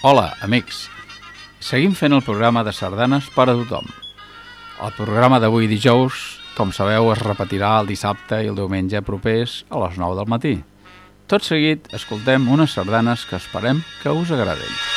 Hola, amics. Seguim fent el programa de sardanes per a tothom. El programa d'avui dijous, com sabeu, es repetirà el dissabte i el diumenge propers a les 9 del matí. Tot seguit, escoltem unes sardanes que esperem que us agradin.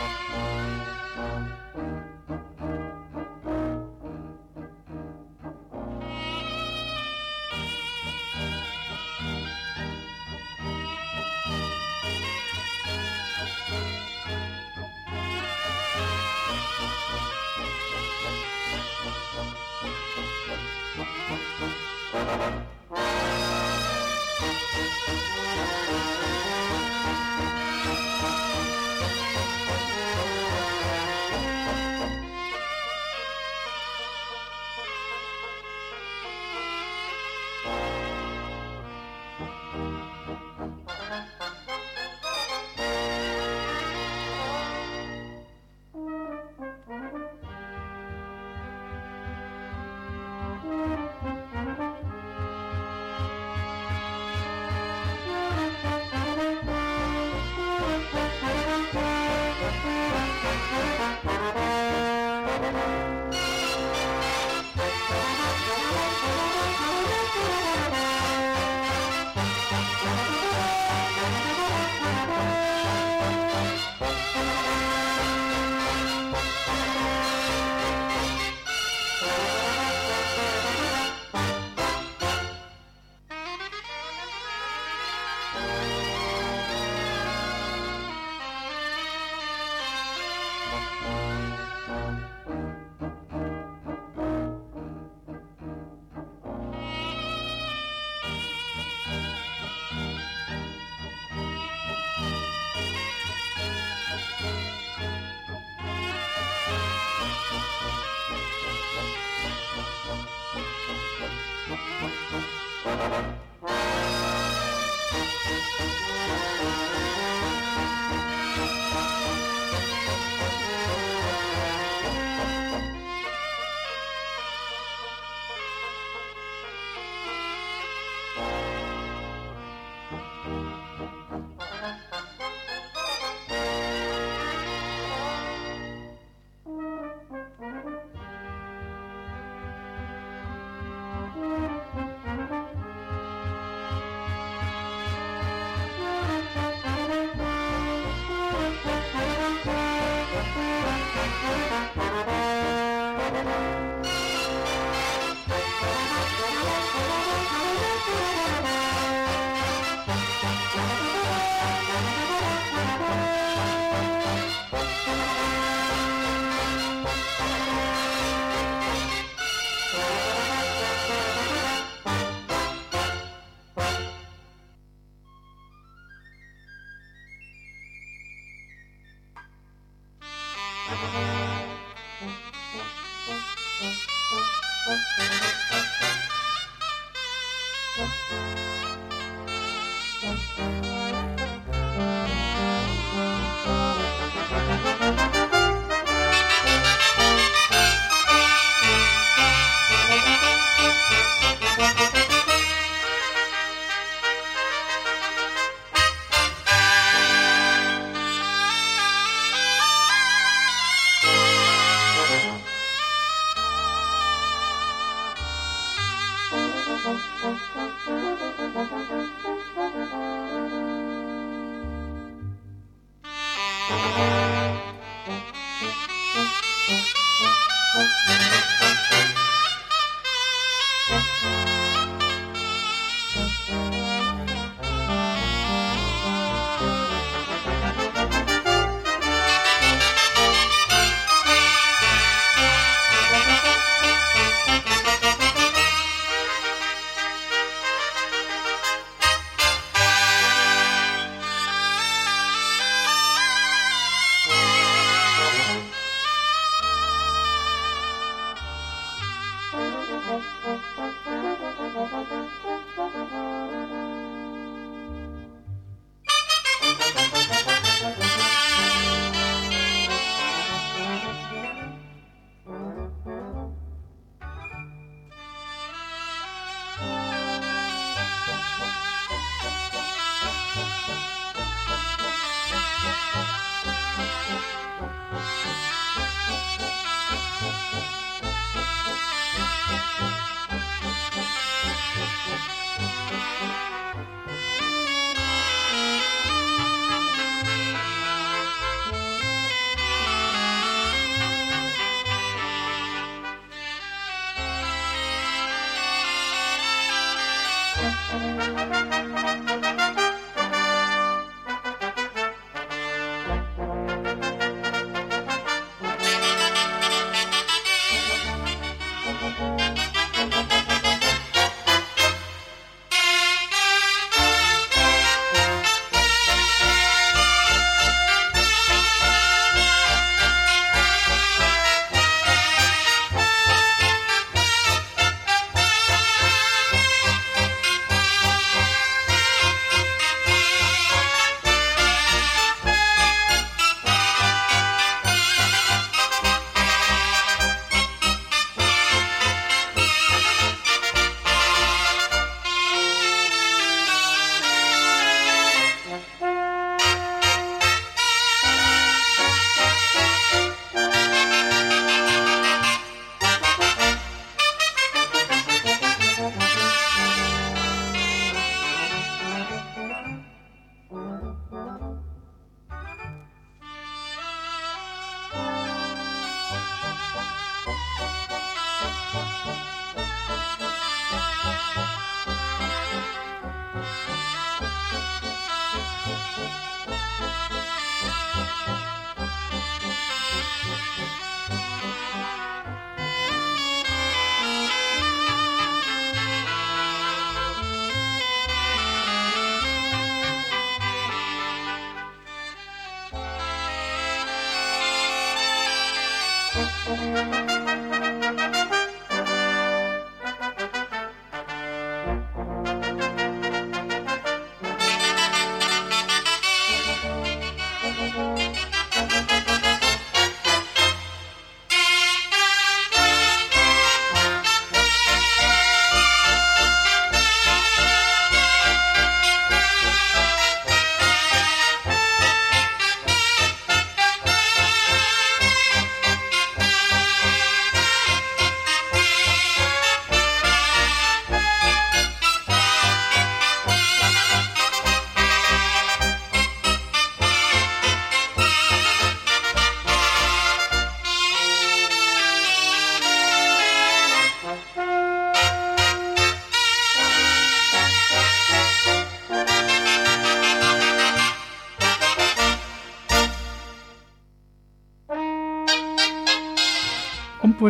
Música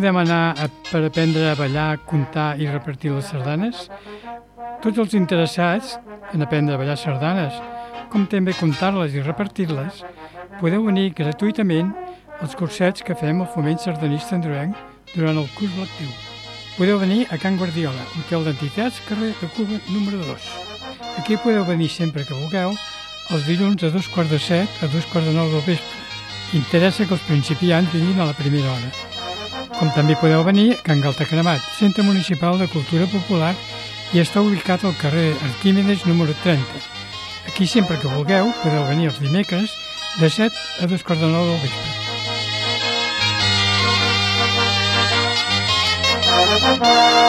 Podem anar a, per aprendre a ballar, comptar i repartir les sardanes? Tots els interessats en aprendre a ballar sardanes, com també comptar-les i repartir-les, podeu venir gratuïtament als cursets que fem al Foment Sardanista Androenc durant el curs lectiu. Podeu venir a Can Guardiola, Hotel d'Entitats, carrer de Cuba número 2. Aquí podeu venir sempre que vulgueu, els dilluns a dos quarts de set a dos quarts de nou del vespre. Interessa que els principiants vinguin a la primera hora. Com també podeu venir a Can Galtacremat, Centre Municipal de Cultura Popular i està ubicat al carrer Arquímedes número 30. Aquí sempre que vulgueu podeu venir els dimecres de 7 a 2 quarts de 9 del vespre. Bye.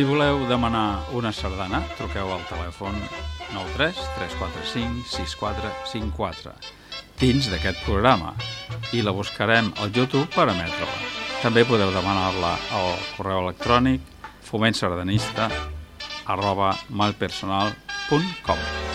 Si voleu demanar una sardana, truqueu al telèfon 93 345 6454 dins d'aquest programa i la buscarem al YouTube per emetre-la. També podeu demanar-la al correu electrònic fomentsardanista arroba malpersonal.com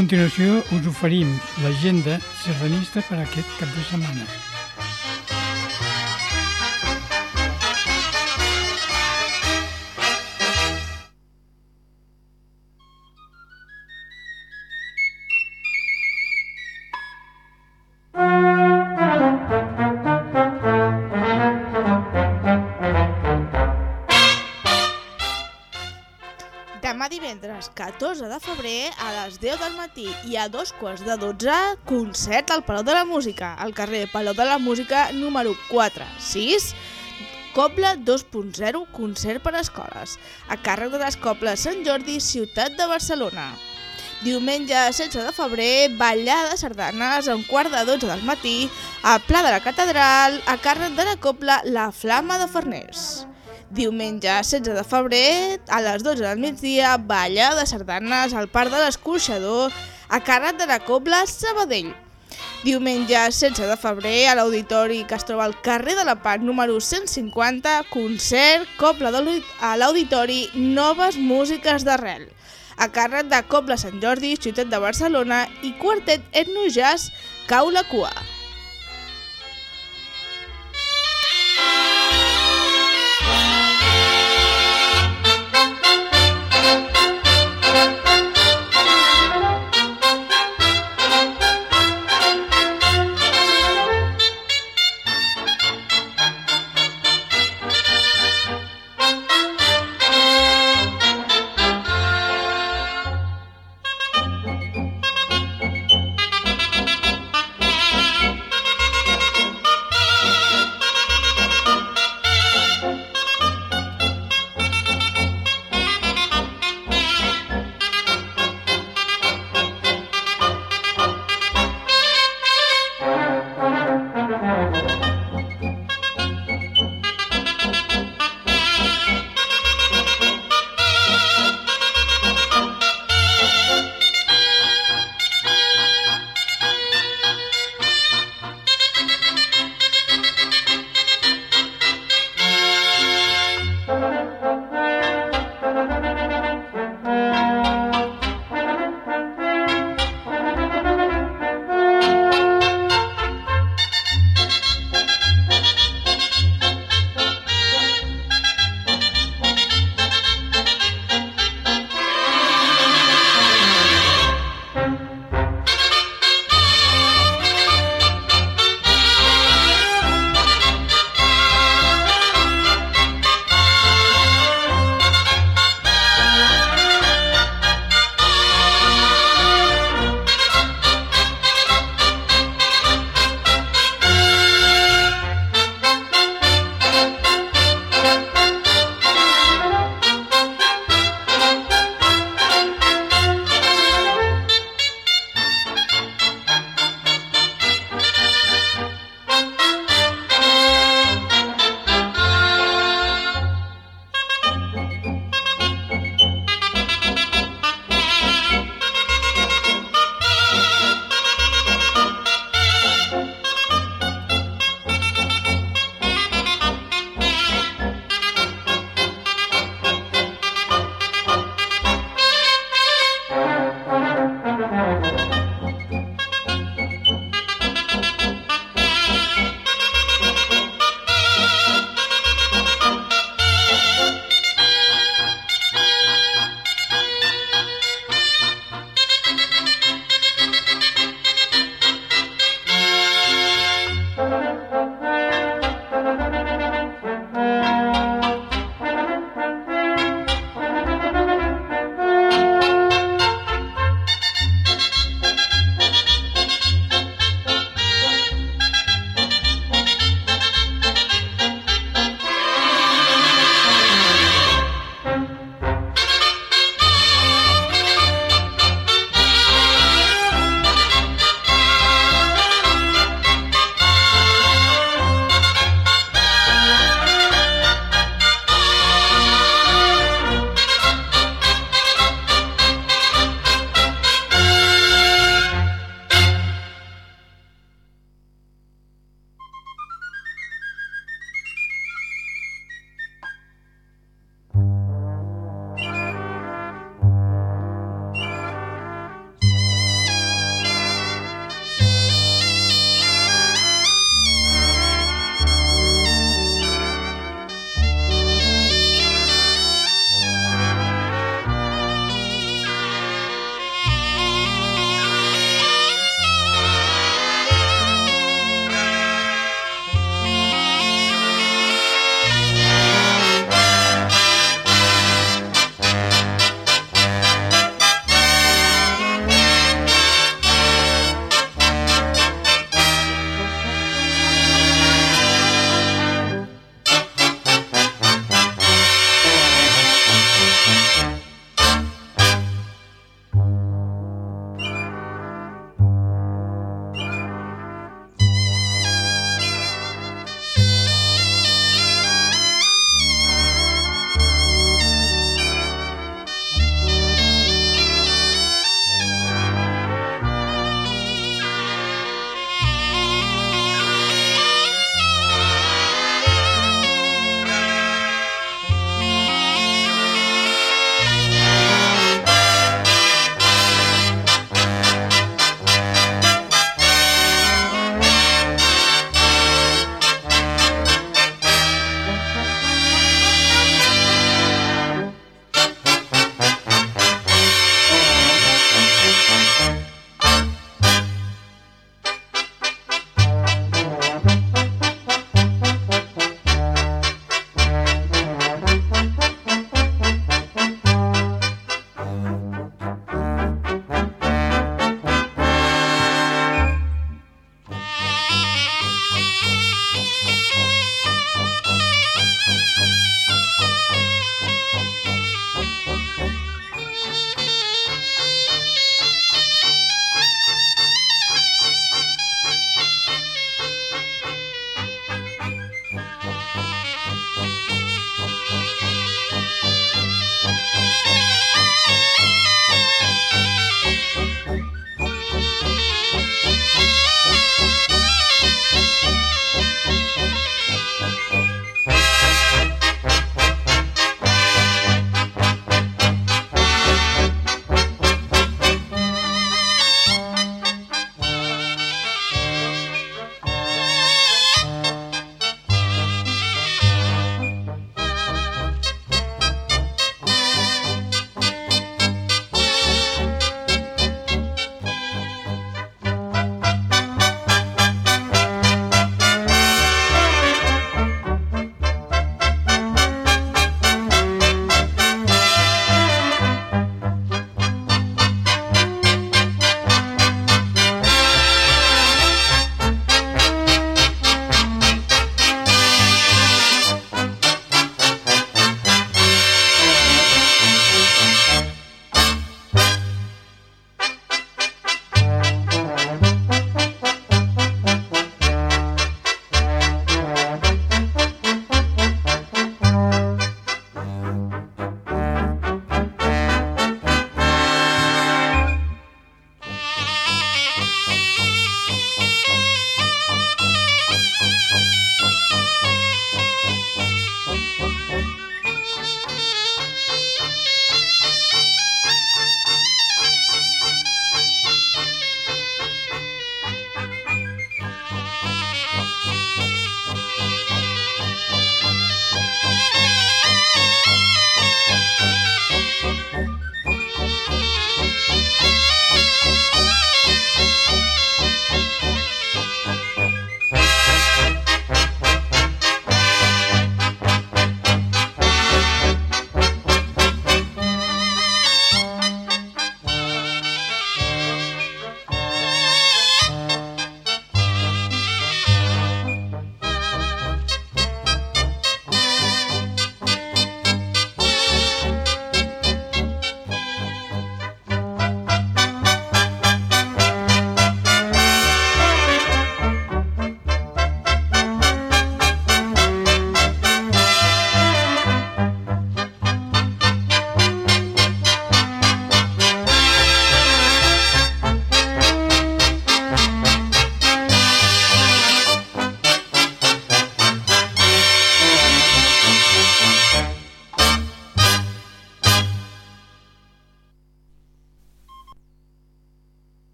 continuació us oferim l'agenda sardanista per aquest cap de setmana. 14 de febrer a les 10 del matí i a dos quarts de 12 concert al Palau de la Música, al carrer Palau de la Música número 4, 6, Cobla 2.0 concert per a escoles, a càrrec de les Cobles Sant Jordi, ciutat de Barcelona. Diumenge 16 de febrer, ballada de sardanes a un quart de 12 del matí a Pla de la Catedral, a càrrec de la Cobla La Flama de Farners. Diumenge 16 de febrer, a les 12 del migdia, ballada de sardanes al Parc de l'Escorxador, a càrrec de la Cobla Sabadell. Diumenge 16 de febrer, a l'auditori que es troba al carrer de la Pac número 150, concert Cobla de a l'auditori Noves Músiques d'Arrel, a càrrec de Cobla Sant Jordi, ciutat de Barcelona, i quartet etnojazz Cau la Cua.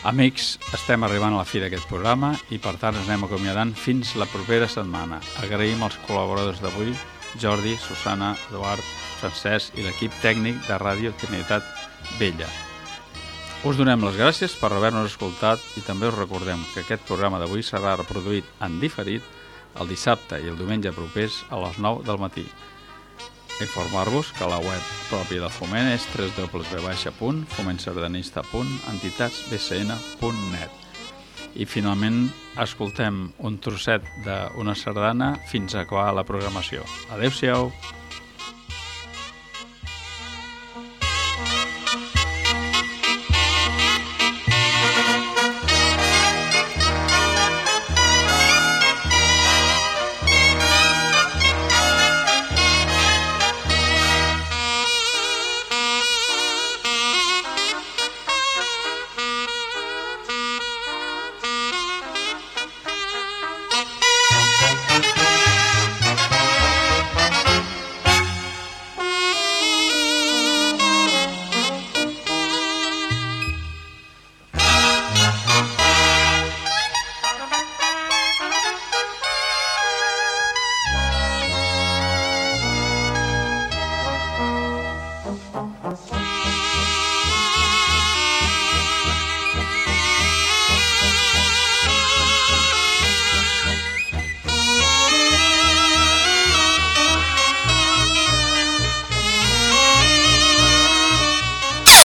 Amics, estem arribant a la fi d'aquest programa i per tant ens anem acomiadant fins la propera setmana. Agraïm als col·laboradors d'avui, Jordi, Susana, Eduard, Francesc i l'equip tècnic de Ràdio Trinitat Vella. Us donem les gràcies per haver-nos escoltat i també us recordem que aquest programa d'avui serà reproduït en diferit el dissabte i el diumenge propers a les 9 del matí. Informar-vos que la web pròpia del Foment és www.fomentsardanista.entitatsbcn.net i finalment escoltem un trosset d'una sardana fins a acabar la programació. Adéu-siau!